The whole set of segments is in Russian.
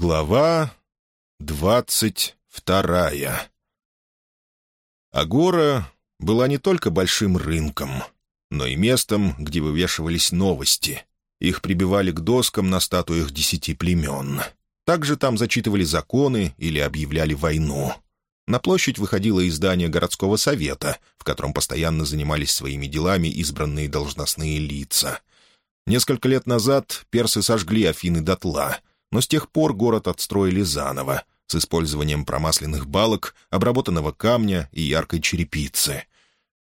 Глава двадцать вторая Агора была не только большим рынком, но и местом, где вывешивались новости. Их прибивали к доскам на статуях десяти племен. Также там зачитывали законы или объявляли войну. На площадь выходило издание городского совета, в котором постоянно занимались своими делами избранные должностные лица. Несколько лет назад персы сожгли Афины дотла — но с тех пор город отстроили заново, с использованием промасленных балок, обработанного камня и яркой черепицы.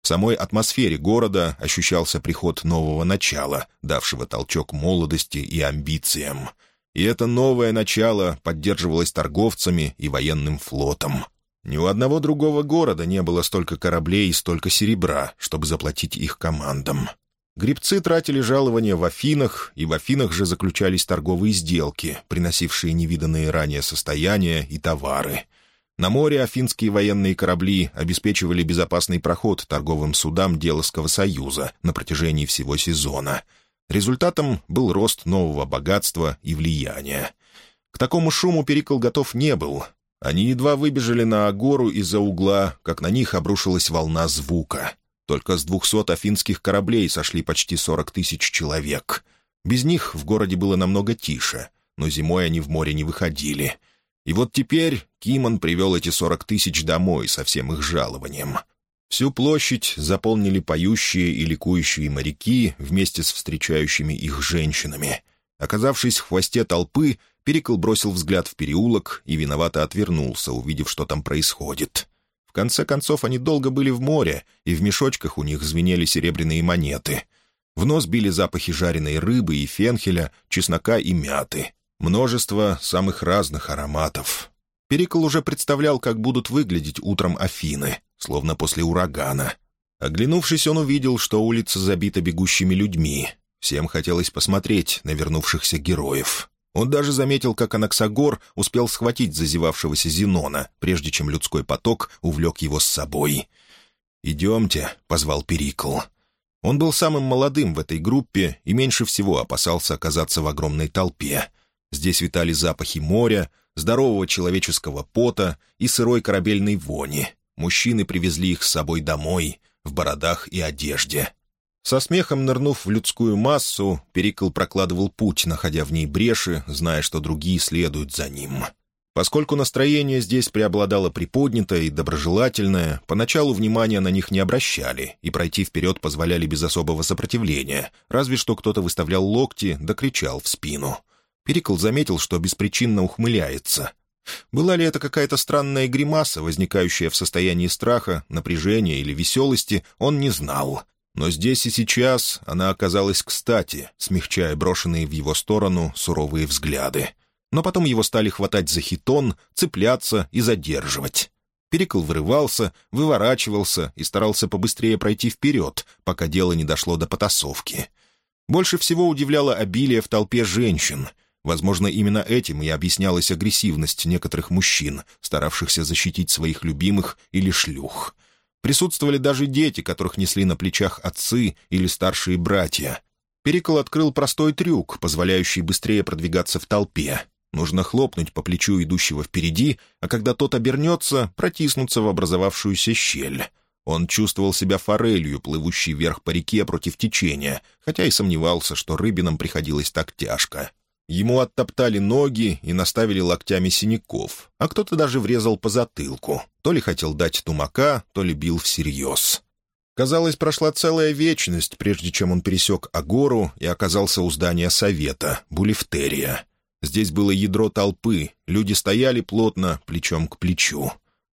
В самой атмосфере города ощущался приход нового начала, давшего толчок молодости и амбициям. И это новое начало поддерживалось торговцами и военным флотом. Ни у одного другого города не было столько кораблей и столько серебра, чтобы заплатить их командам. Гребцы тратили жалования в Афинах, и в Афинах же заключались торговые сделки, приносившие невиданные ранее состояния и товары. На море афинские военные корабли обеспечивали безопасный проход торговым судам Делосского союза на протяжении всего сезона. Результатом был рост нового богатства и влияния. К такому шуму Перикл готов не был. Они едва выбежали на Агору из-за угла, как на них обрушилась волна звука — только с двухсот афинских кораблей сошли почти сорок тысяч человек. Без них в городе было намного тише, но зимой они в море не выходили. И вот теперь Кимон привел эти сорок тысяч домой со всем их жалованием. Всю площадь заполнили поющие и ликующие моряки вместе с встречающими их женщинами. Оказавшись в хвосте толпы, Перикл бросил взгляд в переулок и виновато отвернулся, увидев, что там происходит конце концов, они долго были в море, и в мешочках у них звенели серебряные монеты. В нос били запахи жареной рыбы и фенхеля, чеснока и мяты. Множество самых разных ароматов. Перикл уже представлял, как будут выглядеть утром Афины, словно после урагана. Оглянувшись, он увидел, что улица забита бегущими людьми. Всем хотелось посмотреть на вернувшихся героев. Он даже заметил, как Анаксагор успел схватить зазевавшегося Зенона, прежде чем людской поток увлек его с собой. «Идемте», — позвал Перикл. Он был самым молодым в этой группе и меньше всего опасался оказаться в огромной толпе. Здесь витали запахи моря, здорового человеческого пота и сырой корабельной вони. Мужчины привезли их с собой домой, в бородах и одежде. Со смехом нырнув в людскую массу, Перикл прокладывал путь, находя в ней бреши, зная, что другие следуют за ним. Поскольку настроение здесь преобладало приподнятое и доброжелательное, поначалу внимания на них не обращали и пройти вперед позволяли без особого сопротивления, разве что кто-то выставлял локти да кричал в спину. Перикл заметил, что беспричинно ухмыляется. Была ли это какая-то странная гримаса, возникающая в состоянии страха, напряжения или веселости, он не знал — но здесь и сейчас она оказалась кстати, смягчая брошенные в его сторону суровые взгляды. Но потом его стали хватать за хитон, цепляться и задерживать. Перекл вырывался, выворачивался и старался побыстрее пройти вперед, пока дело не дошло до потасовки. Больше всего удивляло обилие в толпе женщин. Возможно, именно этим и объяснялась агрессивность некоторых мужчин, старавшихся защитить своих любимых или шлюх. Присутствовали даже дети, которых несли на плечах отцы или старшие братья. Перикол открыл простой трюк, позволяющий быстрее продвигаться в толпе. Нужно хлопнуть по плечу идущего впереди, а когда тот обернется, протиснуться в образовавшуюся щель. Он чувствовал себя форелью, плывущей вверх по реке против течения, хотя и сомневался, что рыбинам приходилось так тяжко. Ему оттоптали ноги и наставили локтями синяков, а кто-то даже врезал по затылку. То ли хотел дать тумака, то ли бил всерьез. Казалось, прошла целая вечность, прежде чем он пересек Агору и оказался у здания совета, Булифтерия. Здесь было ядро толпы, люди стояли плотно, плечом к плечу.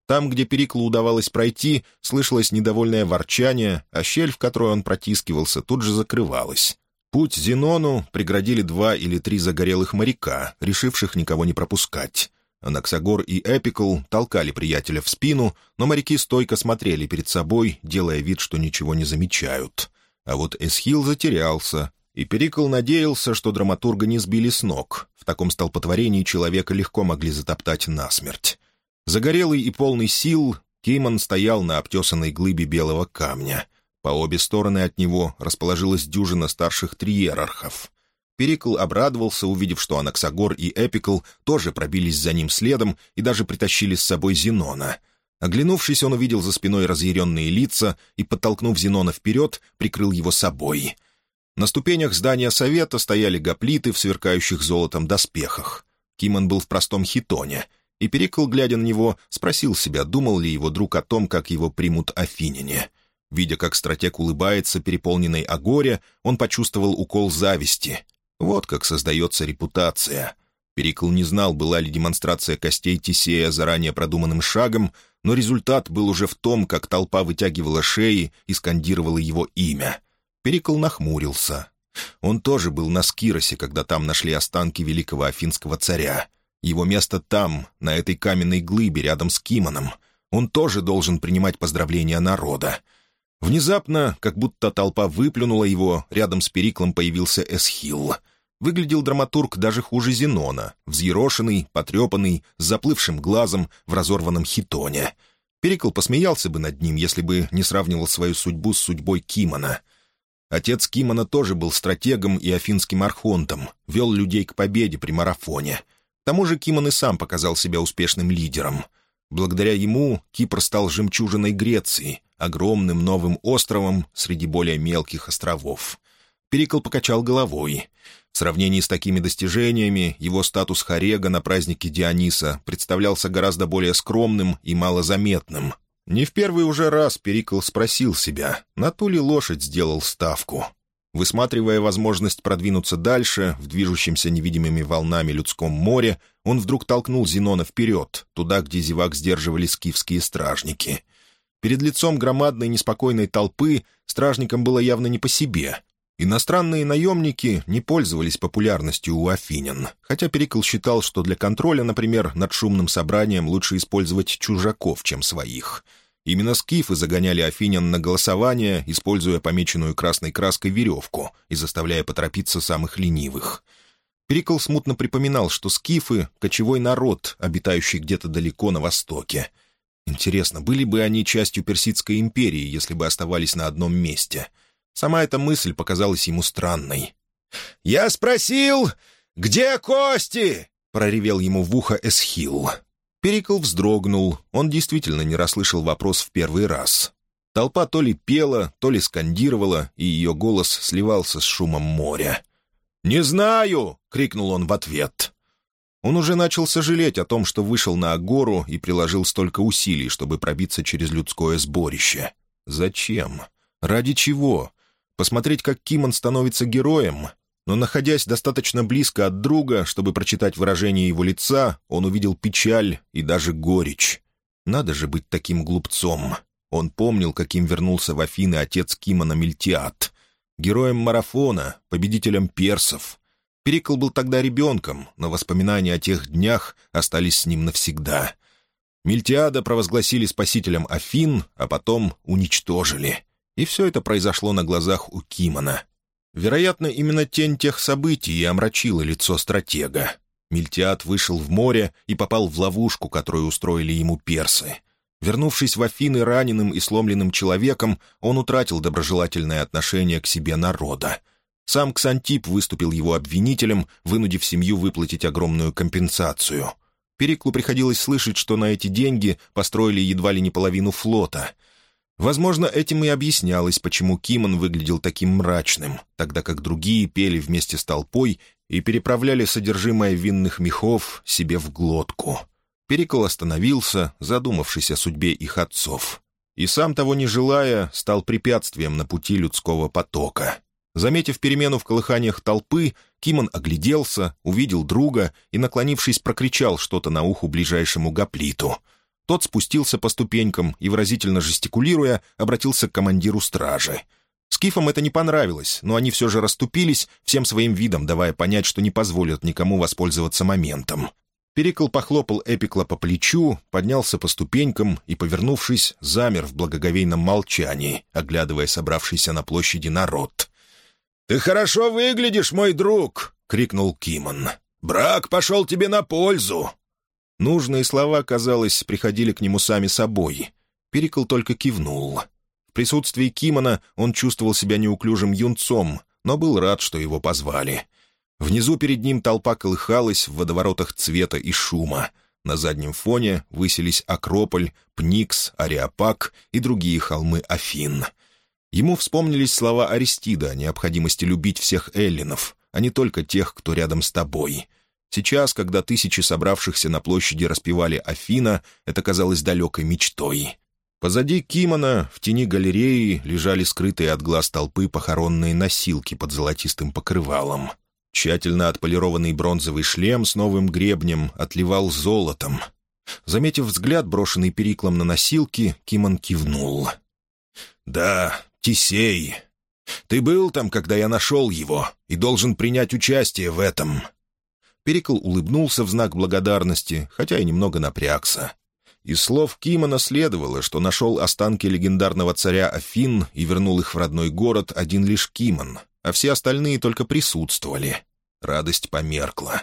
Там, где Периклу удавалось пройти, слышалось недовольное ворчание, а щель, в которую он протискивался, тут же закрывалась. Путь Зенону преградили два или три загорелых моряка, решивших никого не пропускать. Анаксагор и Эпикл толкали приятеля в спину, но моряки стойко смотрели перед собой, делая вид, что ничего не замечают. А вот Эсхил затерялся, и Перикл надеялся, что драматурга не сбили с ног. В таком столпотворении человека легко могли затоптать насмерть. Загорелый и полный сил, Кейман стоял на обтесанной глыбе белого камня — по обе стороны от него расположилась дюжина старших триерархов. Перикл обрадовался, увидев, что Анаксагор и Эпикл тоже пробились за ним следом и даже притащили с собой Зенона. Оглянувшись, он увидел за спиной разъяренные лица и, подтолкнув Зенона вперед, прикрыл его собой. На ступенях здания совета стояли гоплиты в сверкающих золотом доспехах. Кимон был в простом хитоне, и Перикл, глядя на него, спросил себя, думал ли его друг о том, как его примут афиняне. Видя, как стратег улыбается, переполненный о горе, он почувствовал укол зависти. Вот как создается репутация. Перикл не знал, была ли демонстрация костей Тисея заранее продуманным шагом, но результат был уже в том, как толпа вытягивала шеи и скандировала его имя. Перикл нахмурился. Он тоже был на Скиросе, когда там нашли останки великого афинского царя. Его место там, на этой каменной глыбе рядом с Кимоном. Он тоже должен принимать поздравления народа. Внезапно, как будто толпа выплюнула его, рядом с Периклом появился Эсхил. Выглядел драматург даже хуже Зенона, взъерошенный, потрепанный, с заплывшим глазом, в разорванном хитоне. Перикл посмеялся бы над ним, если бы не сравнивал свою судьбу с судьбой Кимона. Отец Кимона тоже был стратегом и афинским архонтом, вел людей к победе при марафоне. К тому же Кимон и сам показал себя успешным лидером. Благодаря ему Кипр стал жемчужиной Греции, огромным новым островом среди более мелких островов. Перикл покачал головой. В сравнении с такими достижениями его статус Харега на празднике Диониса представлялся гораздо более скромным и малозаметным. Не в первый уже раз Перикл спросил себя, на ту ли лошадь сделал ставку. Высматривая возможность продвинуться дальше, в движущемся невидимыми волнами людском море, он вдруг толкнул Зенона вперед, туда, где зевак сдерживали скифские стражники. Перед лицом громадной неспокойной толпы стражникам было явно не по себе. Иностранные наемники не пользовались популярностью у афинян, хотя Перикл считал, что для контроля, например, над шумным собранием лучше использовать чужаков, чем своих. Именно скифы загоняли афинян на голосование, используя помеченную красной краской веревку и заставляя поторопиться самых ленивых. Перикл смутно припоминал, что скифы — кочевой народ, обитающий где-то далеко на востоке — Интересно, были бы они частью Персидской империи, если бы оставались на одном месте? Сама эта мысль показалась ему странной. «Я спросил, где кости?» — проревел ему в ухо Эсхил. Перикл вздрогнул, он действительно не расслышал вопрос в первый раз. Толпа то ли пела, то ли скандировала, и ее голос сливался с шумом моря. «Не знаю!» — крикнул он в ответ. Он уже начал сожалеть о том, что вышел на Агору и приложил столько усилий, чтобы пробиться через людское сборище. Зачем? Ради чего? Посмотреть, как Кимон становится героем? Но, находясь достаточно близко от друга, чтобы прочитать выражение его лица, он увидел печаль и даже горечь. Надо же быть таким глупцом. Он помнил, каким вернулся в Афины отец Кимона Мильтиат. Героем марафона, победителем персов, Перикл был тогда ребенком, но воспоминания о тех днях остались с ним навсегда. Мильтиада провозгласили спасителем Афин, а потом уничтожили. И все это произошло на глазах у Кимона. Вероятно, именно тень тех событий и омрачила лицо стратега. Мильтиад вышел в море и попал в ловушку, которую устроили ему персы. Вернувшись в Афины раненым и сломленным человеком, он утратил доброжелательное отношение к себе народа. Сам Ксантип выступил его обвинителем, вынудив семью выплатить огромную компенсацию. Периклу приходилось слышать, что на эти деньги построили едва ли не половину флота. Возможно, этим и объяснялось, почему Кимон выглядел таким мрачным, тогда как другие пели вместе с толпой и переправляли содержимое винных мехов себе в глотку. Перикл остановился, задумавшись о судьбе их отцов. И сам того не желая, стал препятствием на пути людского потока. Заметив перемену в колыханиях толпы, Кимон огляделся, увидел друга и, наклонившись, прокричал что-то на уху ближайшему гоплиту. Тот спустился по ступенькам и, выразительно жестикулируя, обратился к командиру стражи. Скифам это не понравилось, но они все же расступились, всем своим видом давая понять, что не позволят никому воспользоваться моментом. Перикл похлопал Эпикла по плечу, поднялся по ступенькам и, повернувшись, замер в благоговейном молчании, оглядывая собравшийся на площади народ. «Ты хорошо выглядишь, мой друг!» — крикнул Кимон. «Брак пошел тебе на пользу!» Нужные слова, казалось, приходили к нему сами собой. Перикл только кивнул. В присутствии Кимона он чувствовал себя неуклюжим юнцом, но был рад, что его позвали. Внизу перед ним толпа колыхалась в водоворотах цвета и шума. На заднем фоне высились Акрополь, Пникс, Ариапак и другие холмы Афин. Ему вспомнились слова Аристида о необходимости любить всех эллинов, а не только тех, кто рядом с тобой. Сейчас, когда тысячи собравшихся на площади распевали Афина, это казалось далекой мечтой. Позади Кимона в тени галереи лежали скрытые от глаз толпы похоронные носилки под золотистым покрывалом. Тщательно отполированный бронзовый шлем с новым гребнем отливал золотом. Заметив взгляд, брошенный Периклом на носилки, Кимон кивнул. «Да, Тисей. Ты был там, когда я нашел его, и должен принять участие в этом». Перикл улыбнулся в знак благодарности, хотя и немного напрягся. Из слов Кимона следовало, что нашел останки легендарного царя Афин и вернул их в родной город один лишь Кимон, а все остальные только присутствовали. Радость померкла.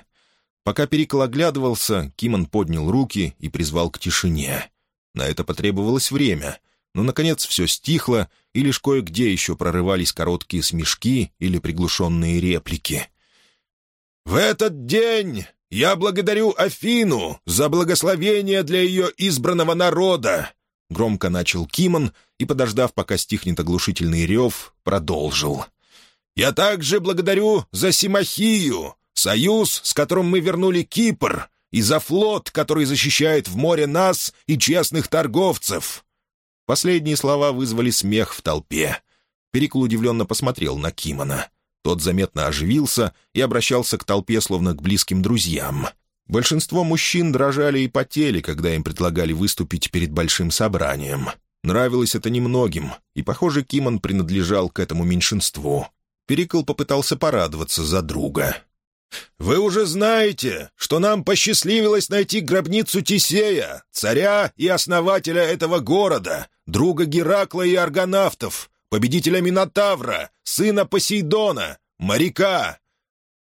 Пока Перикл оглядывался, Кимон поднял руки и призвал к тишине. На это потребовалось время, но, наконец, все стихло, и лишь кое-где еще прорывались короткие смешки или приглушенные реплики. «В этот день я благодарю Афину за благословение для ее избранного народа!» Громко начал Кимон и, подождав, пока стихнет оглушительный рев, продолжил. Я также благодарю за Симахию, союз, с которым мы вернули Кипр, и за флот, который защищает в море нас и честных торговцев». Последние слова вызвали смех в толпе. Перикл удивленно посмотрел на Кимона. Тот заметно оживился и обращался к толпе, словно к близким друзьям. Большинство мужчин дрожали и потели, когда им предлагали выступить перед большим собранием. Нравилось это немногим, и, похоже, Кимон принадлежал к этому меньшинству. Перикл попытался порадоваться за друга. «Вы уже знаете, что нам посчастливилось найти гробницу Тисея, царя и основателя этого города, друга Геракла и аргонавтов, победителя Минотавра, сына Посейдона, моряка».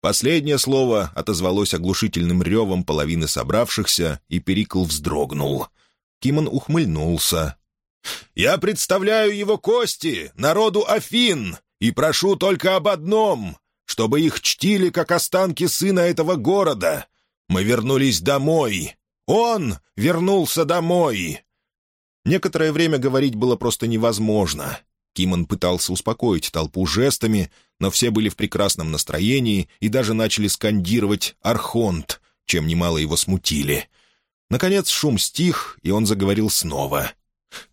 Последнее слово отозвалось оглушительным ревом половины собравшихся, и Перикл вздрогнул. Кимон ухмыльнулся. «Я представляю его кости народу Афин, и прошу только об одном, чтобы их чтили как останки сына этого города. Мы вернулись домой. Он вернулся домой». Некоторое время говорить было просто невозможно. Кимон пытался успокоить толпу жестами, но все были в прекрасном настроении и даже начали скандировать «Архонт», чем немало его смутили. Наконец шум стих, и он заговорил снова.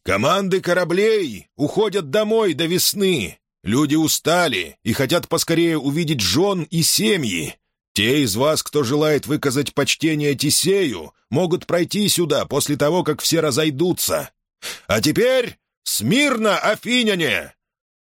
«Команды кораблей уходят домой до весны. Люди устали и хотят поскорее увидеть жен и семьи. Те из вас, кто желает выказать почтение Тисею, могут пройти сюда после того, как все разойдутся. А теперь смирно, афиняне!»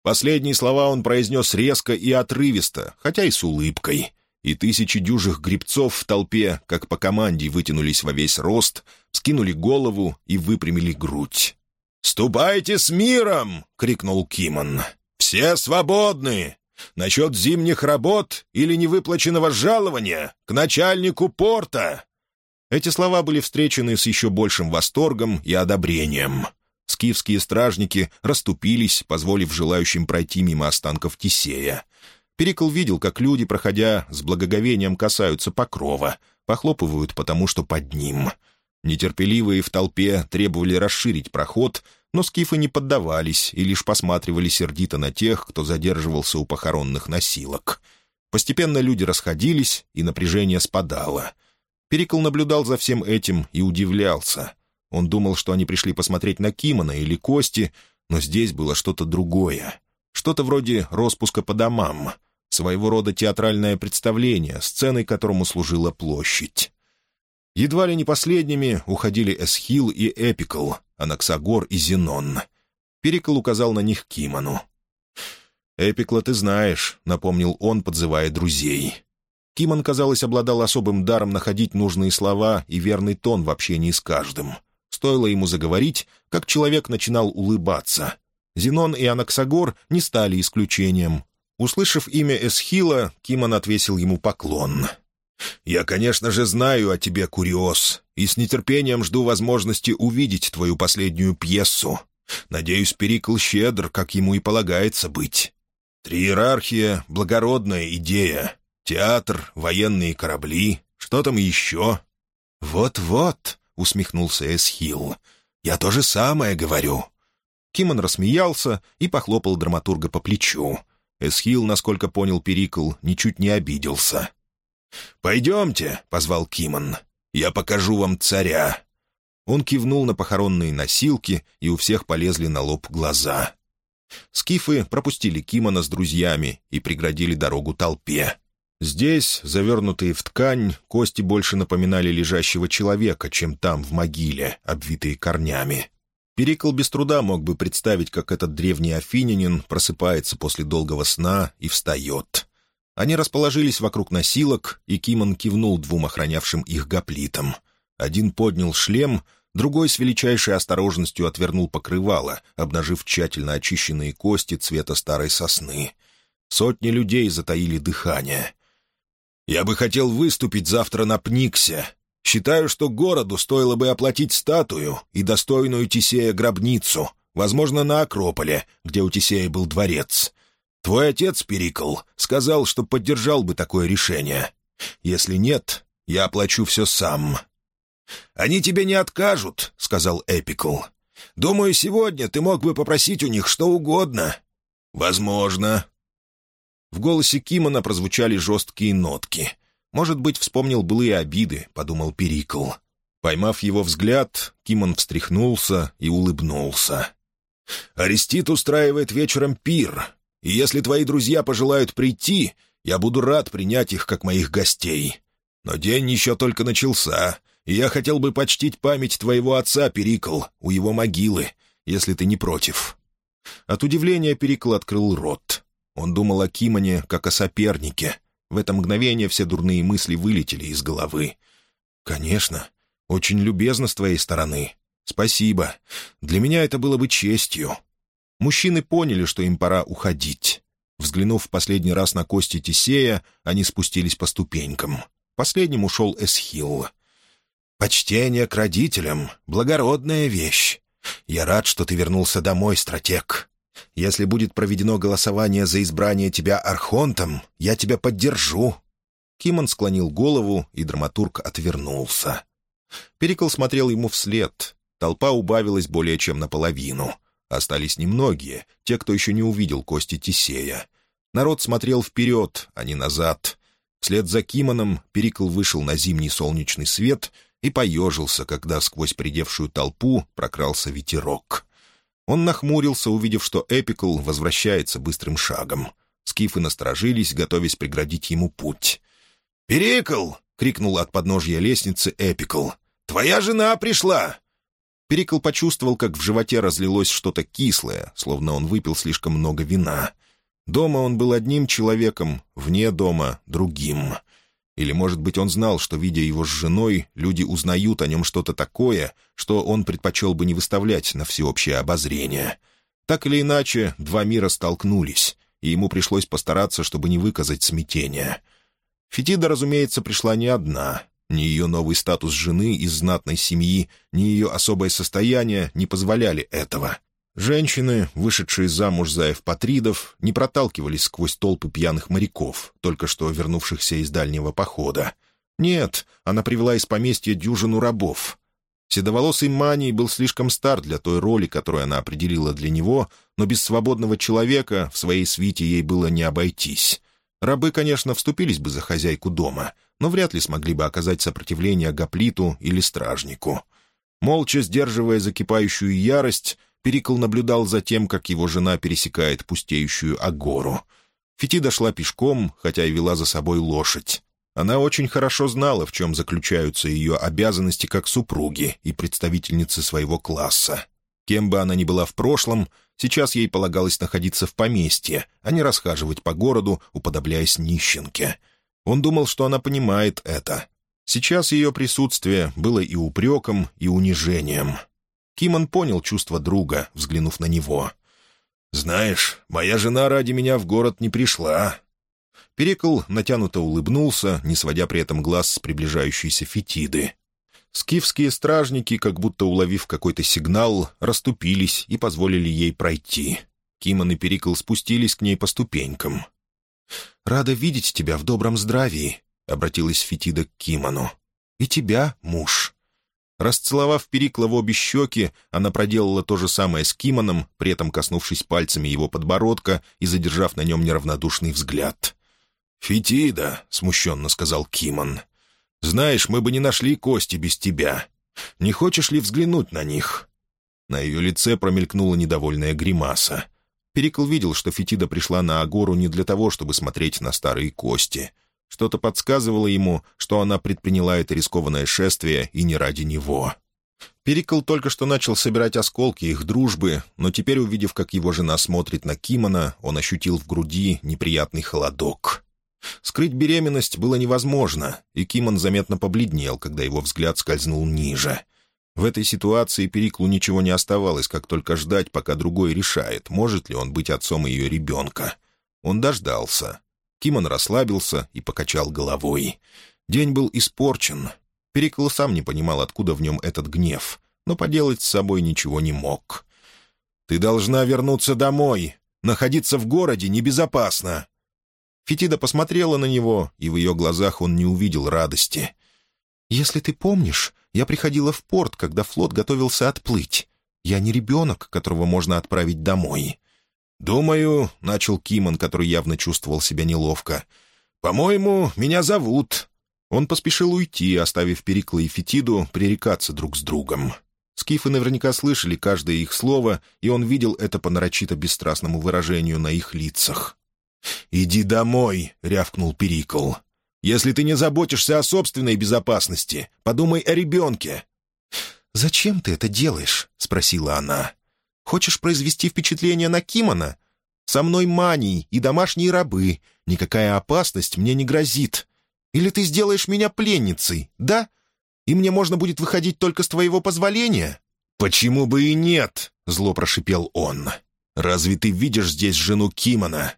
Последние слова он произнес резко и отрывисто, хотя и с улыбкой. И тысячи дюжих грибцов в толпе, как по команде, вытянулись во весь рост, скинули голову и выпрямили грудь. «Ступайте с миром!» — крикнул Кимон. «Все свободны! Насчет зимних работ или невыплаченного жалования к начальнику порта!» Эти слова были встречены с еще большим восторгом и одобрением. Скифские стражники расступились, позволив желающим пройти мимо останков Тисея. Перикл видел, как люди, проходя, с благоговением касаются покрова, похлопывают потому, что под ним. Нетерпеливые в толпе требовали расширить проход — но скифы не поддавались и лишь посматривали сердито на тех, кто задерживался у похоронных носилок. Постепенно люди расходились, и напряжение спадало. Перикл наблюдал за всем этим и удивлялся. Он думал, что они пришли посмотреть на Кимона или Кости, но здесь было что-то другое. Что-то вроде распуска по домам, своего рода театральное представление, сценой которому служила площадь. Едва ли не последними уходили Эсхил и Эпикл, Анаксагор и Зенон. Перикл указал на них Кимону. «Эпикла ты знаешь», — напомнил он, подзывая друзей. Кимон, казалось, обладал особым даром находить нужные слова и верный тон в общении с каждым. Стоило ему заговорить, как человек начинал улыбаться. Зенон и Анаксагор не стали исключением. Услышав имя Эсхила, Кимон отвесил ему поклон — «Я, конечно же, знаю о тебе, Куриос, и с нетерпением жду возможности увидеть твою последнюю пьесу. Надеюсь, Перикл щедр, как ему и полагается быть. Триерархия — благородная идея. Театр, военные корабли. Что там еще?» «Вот-вот», — усмехнулся Эсхилл. «Я то же самое говорю». Кимон рассмеялся и похлопал драматурга по плечу. Эсхил, насколько понял Перикл, ничуть не обиделся. «Пойдемте», — позвал Кимон. «Я покажу вам царя». Он кивнул на похоронные носилки, и у всех полезли на лоб глаза. Скифы пропустили Кимона с друзьями и преградили дорогу толпе. Здесь, завернутые в ткань, кости больше напоминали лежащего человека, чем там, в могиле, обвитые корнями. Перикл без труда мог бы представить, как этот древний афинянин просыпается после долгого сна и встает. Они расположились вокруг носилок, и Кимон кивнул двум охранявшим их гоплитам. Один поднял шлем, другой с величайшей осторожностью отвернул покрывало, обнажив тщательно очищенные кости цвета старой сосны. Сотни людей затаили дыхание. «Я бы хотел выступить завтра на Пниксе. Считаю, что городу стоило бы оплатить статую и достойную Тисея гробницу, возможно, на Акрополе, где у Тисея был дворец. Твой отец, Перикл, сказал, что поддержал бы такое решение. Если нет, я оплачу все сам». «Они тебе не откажут», — сказал Эпикл. «Думаю, сегодня ты мог бы попросить у них что угодно». «Возможно». В голосе Кимона прозвучали жесткие нотки. «Может быть, вспомнил былые обиды», — подумал Перикл. Поймав его взгляд, Кимон встряхнулся и улыбнулся. «Арестит устраивает вечером пир, и если твои друзья пожелают прийти, я буду рад принять их как моих гостей. Но день еще только начался, и я хотел бы почтить память твоего отца, Перикл, у его могилы, если ты не против». От удивления Перикл открыл рот. Он думал о Кимоне как о сопернике — в это мгновение все дурные мысли вылетели из головы. «Конечно. Очень любезно с твоей стороны. Спасибо. Для меня это было бы честью». Мужчины поняли, что им пора уходить. Взглянув в последний раз на кости Тисея, они спустились по ступенькам. Последним ушел Эсхилл. «Почтение к родителям — благородная вещь. Я рад, что ты вернулся домой, стратег. Если будет проведено голосование за избрание тебя архонтом, я тебя поддержу». Кимон склонил голову, и драматург отвернулся. Перикл смотрел ему вслед. Толпа убавилась более чем наполовину. Остались немногие, те, кто еще не увидел кости Тисея. Народ смотрел вперед, а не назад. Вслед за Кимоном Перикл вышел на зимний солнечный свет и поежился, когда сквозь придевшую толпу прокрался ветерок. Он нахмурился, увидев, что Эпикл возвращается быстрым шагом. Скифы насторожились, готовясь преградить ему путь. «Перикл!» — крикнул от подножья лестницы Эпикл. «Твоя жена пришла!» Перикл почувствовал, как в животе разлилось что-то кислое, словно он выпил слишком много вина. Дома он был одним человеком, вне дома — другим. Или, может быть, он знал, что, видя его с женой, люди узнают о нем что-то такое, что он предпочел бы не выставлять на всеобщее обозрение. Так или иначе, два мира столкнулись, и ему пришлось постараться, чтобы не выказать смятения. Фетида, разумеется, пришла не одна. Ни ее новый статус жены из знатной семьи, ни ее особое состояние не позволяли этого. Женщины, вышедшие замуж за эвпатридов, не проталкивались сквозь толпы пьяных моряков, только что вернувшихся из дальнего похода. Нет, она привела из поместья дюжину рабов. Седоволосый Маний был слишком стар для той роли, которую она определила для него, но без свободного человека в своей свите ей было не обойтись. Рабы, конечно, вступились бы за хозяйку дома, но вряд ли смогли бы оказать сопротивление гоплиту или стражнику. Молча сдерживая закипающую ярость, Перикл наблюдал за тем, как его жена пересекает пустеющую агору. Фити дошла пешком, хотя и вела за собой лошадь. Она очень хорошо знала, в чем заключаются ее обязанности как супруги и представительницы своего класса. Кем бы она ни была в прошлом, сейчас ей полагалось находиться в поместье, а не расхаживать по городу, уподобляясь нищенке. Он думал, что она понимает это. Сейчас ее присутствие было и упреком, и унижением — Кимон понял чувство друга, взглянув на него. «Знаешь, моя жена ради меня в город не пришла». Перекл натянуто улыбнулся, не сводя при этом глаз с приближающейся фетиды. Скифские стражники, как будто уловив какой-то сигнал, расступились и позволили ей пройти. Кимон и Перикл спустились к ней по ступенькам. «Рада видеть тебя в добром здравии», — обратилась Фетида к Кимону. «И тебя, муж». Расцеловав Перикла в обе щеки, она проделала то же самое с Кимоном, при этом коснувшись пальцами его подбородка и задержав на нем неравнодушный взгляд. «Фетида», — смущенно сказал Кимон, — «знаешь, мы бы не нашли кости без тебя. Не хочешь ли взглянуть на них?» На ее лице промелькнула недовольная гримаса. Перикл видел, что Фетида пришла на Агору не для того, чтобы смотреть на старые кости. Что-то подсказывало ему, что она предприняла это рискованное шествие и не ради него. Перикл только что начал собирать осколки их дружбы, но теперь, увидев, как его жена смотрит на Кимона, он ощутил в груди неприятный холодок. Скрыть беременность было невозможно, и Кимон заметно побледнел, когда его взгляд скользнул ниже. В этой ситуации Периклу ничего не оставалось, как только ждать, пока другой решает, может ли он быть отцом ее ребенка. Он дождался. Кимон расслабился и покачал головой. День был испорчен. Перикл сам не понимал, откуда в нем этот гнев, но поделать с собой ничего не мог. «Ты должна вернуться домой. Находиться в городе небезопасно». Фетида посмотрела на него, и в ее глазах он не увидел радости. «Если ты помнишь, я приходила в порт, когда флот готовился отплыть. Я не ребенок, которого можно отправить домой». «Думаю», — начал Кимон, который явно чувствовал себя неловко, — «по-моему, меня зовут». Он поспешил уйти, оставив Перикла и Фетиду пререкаться друг с другом. Скифы наверняка слышали каждое их слово, и он видел это по нарочито бесстрастному выражению на их лицах. «Иди домой», — рявкнул Перикл. Если ты не заботишься о собственной безопасности, подумай о ребенке». «Зачем ты это делаешь?» — спросила она. «Хочешь произвести впечатление на Кимона? Со мной маний и домашние рабы. Никакая опасность мне не грозит. Или ты сделаешь меня пленницей, да? И мне можно будет выходить только с твоего позволения?» «Почему бы и нет?» — зло прошипел он. «Разве ты видишь здесь жену Кимона?»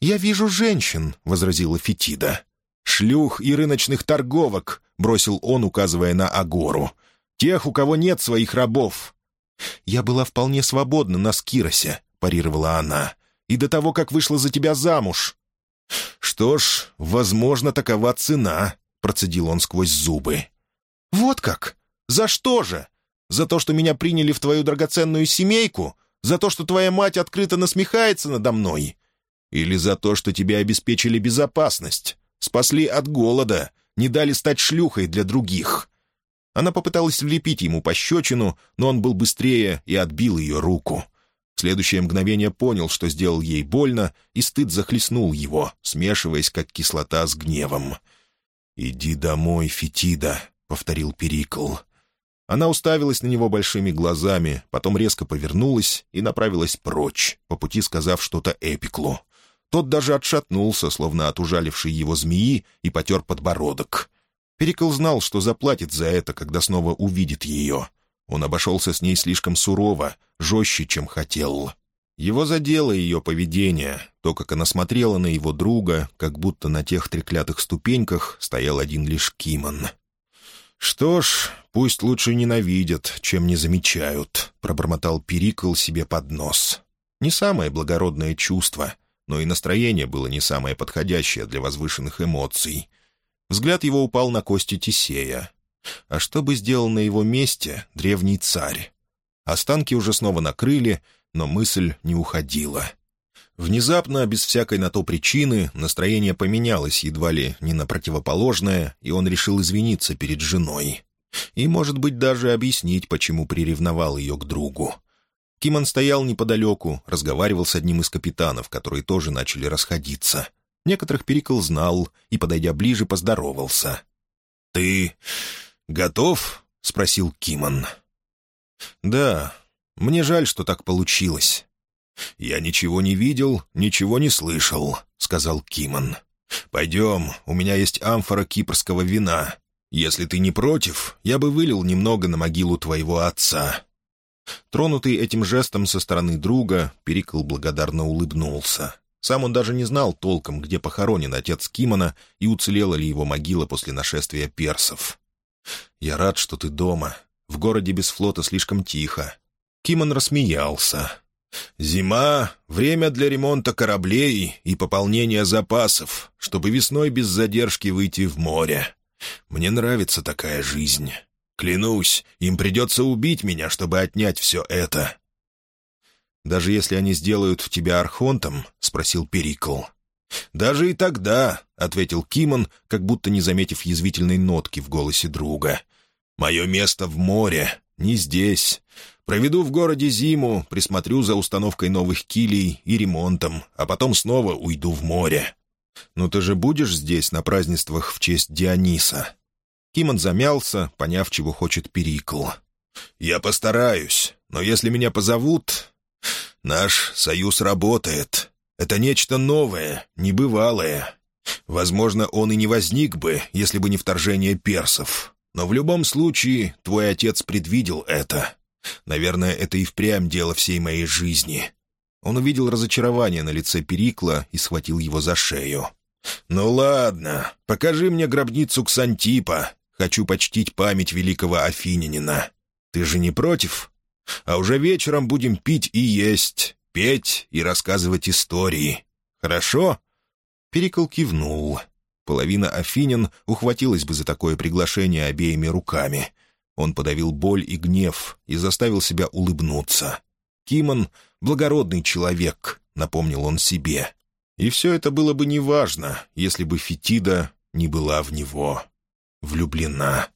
«Я вижу женщин», — возразила Фетида. «Шлюх и рыночных торговок», — бросил он, указывая на Агору. «Тех, у кого нет своих рабов». «Я была вполне свободна на Скиросе», — парировала она, «и до того, как вышла за тебя замуж». «Что ж, возможно, такова цена», — процедил он сквозь зубы. «Вот как? За что же? За то, что меня приняли в твою драгоценную семейку? За то, что твоя мать открыто насмехается надо мной? Или за то, что тебе обеспечили безопасность?» Спасли от голода, не дали стать шлюхой для других. Она попыталась влепить ему пощечину, но он был быстрее и отбил ее руку. В следующее мгновение понял, что сделал ей больно, и стыд захлестнул его, смешиваясь, как кислота с гневом. «Иди домой, Фетида», — повторил Перикл. Она уставилась на него большими глазами, потом резко повернулась и направилась прочь, по пути сказав что-то Эпиклу. Тот даже отшатнулся, словно от ужалившей его змеи, и потер подбородок. Перикл знал, что заплатит за это, когда снова увидит ее. Он обошелся с ней слишком сурово, жестче, чем хотел. Его задело ее поведение, то, как она смотрела на его друга, как будто на тех треклятых ступеньках стоял один лишь Кимон. «Что ж, пусть лучше ненавидят, чем не замечают», — пробормотал Перикл себе под нос. «Не самое благородное чувство, но и настроение было не самое подходящее для возвышенных эмоций. Взгляд его упал на кости Тисея. А что бы сделал на его месте древний царь? Останки уже снова накрыли, но мысль не уходила. Внезапно, без всякой на то причины, настроение поменялось едва ли не на противоположное, и он решил извиниться перед женой. И, может быть, даже объяснить, почему приревновал ее к другу. Кимон стоял неподалеку, разговаривал с одним из капитанов, которые тоже начали расходиться. Некоторых Перикл знал и, подойдя ближе, поздоровался. «Ты готов?» — спросил Кимон. «Да, мне жаль, что так получилось». «Я ничего не видел, ничего не слышал», — сказал Кимон. «Пойдем, у меня есть амфора кипрского вина. Если ты не против, я бы вылил немного на могилу твоего отца». Тронутый этим жестом со стороны друга, Перикл благодарно улыбнулся. Сам он даже не знал толком, где похоронен отец Кимона и уцелела ли его могила после нашествия персов. «Я рад, что ты дома. В городе без флота слишком тихо». Кимон рассмеялся. «Зима — время для ремонта кораблей и пополнения запасов, чтобы весной без задержки выйти в море. Мне нравится такая жизнь. Клянусь, им придется убить меня, чтобы отнять все это». «Даже если они сделают тебя архонтом?» — спросил Перикл. «Даже и тогда», — ответил Кимон, как будто не заметив язвительной нотки в голосе друга. «Мое место в море, не здесь. Проведу в городе зиму, присмотрю за установкой новых килей и ремонтом, а потом снова уйду в море». «Ну ты же будешь здесь на празднествах в честь Диониса?» Кимон замялся, поняв, чего хочет Перикл. «Я постараюсь, но если меня позовут... Наш союз работает. Это нечто новое, небывалое. Возможно, он и не возник бы, если бы не вторжение персов. Но в любом случае, твой отец предвидел это. Наверное, это и впрямь дело всей моей жизни». Он увидел разочарование на лице Перикла и схватил его за шею. «Ну ладно, покажи мне гробницу Ксантипа, Хочу почтить память великого Афининина. Ты же не против? А уже вечером будем пить и есть, петь и рассказывать истории. Хорошо?» Перикл кивнул. Половина Афинин ухватилась бы за такое приглашение обеими руками. Он подавил боль и гнев и заставил себя улыбнуться. «Кимон — благородный человек», — напомнил он себе. И все это было бы неважно, если бы Фетида не была в него влюблена.